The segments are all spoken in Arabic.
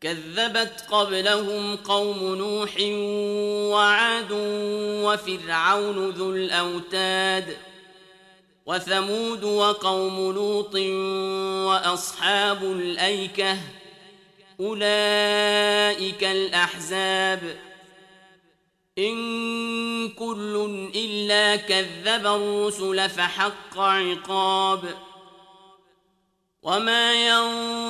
كذبت قبلهم قوم نوح وعاد وفرعون ذو الأوتاد وثمود وقوم لوط وأصحاب الأيكة أولئك الأحزاب إن كل إلا كذب الرسل فحق عقاب وما ينظر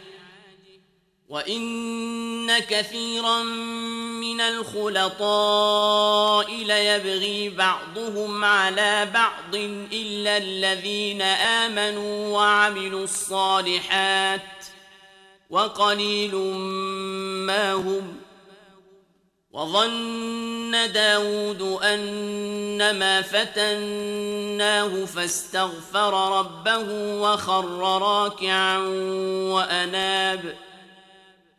وإن كثيرا من الخلطاء ليبغي بعضهم على بعض إلا الذين آمنوا وعملوا الصالحات وقليل ما هم وظن داود أنما فتناه فاستغفر ربه وخر راكعا وأناب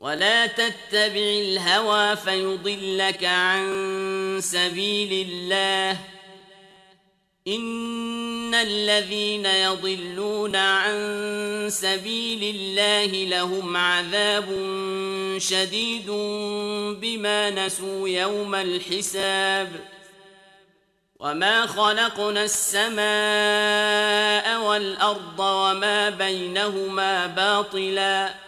ولا تتبع الهوى فيضلك عن سبيل الله إن الذين يضلون عن سبيل الله لهم عذاب شديد بما نسوا يوم الحساب وما خلقنا السماء والأرض وما بينهما باطلا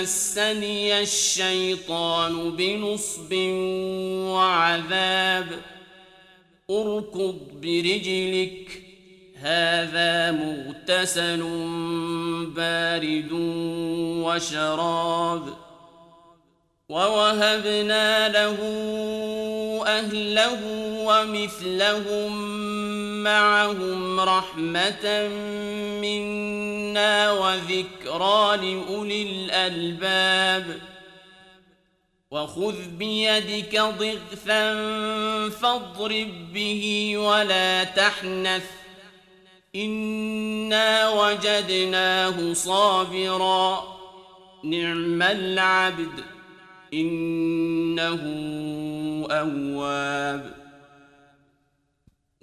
مسني الشيطان بنصب وعذاب. اركض برجلك هذا مغتسل بارد وشراب. ووهبنا له أهله ومثلهم معهم رحمة منا وذكرى لأولي الألباب. وخذ بيدك ضغثا فاضرب به ولا تحنث. إنا وجدناه صابرا. نعم العبد إنه أواب.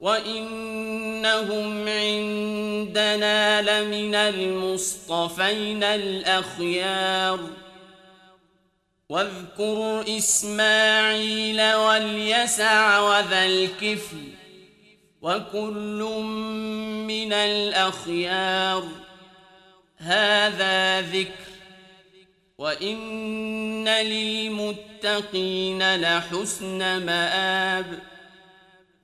وإنهم عندنا لمن المصطفين الأخيار واذكر إسماعيل واليسع وذا الكفل وكل من الأخيار هذا ذكر وإن للمتقين لحسن مآب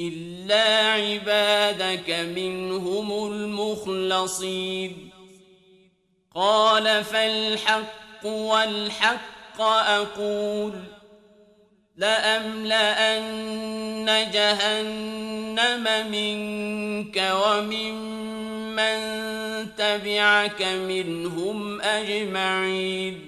إلا عبادك منهم المخلصين قال فالحق والحق أقول لأملأن جهنم منك وممن تبعك منهم أجمعين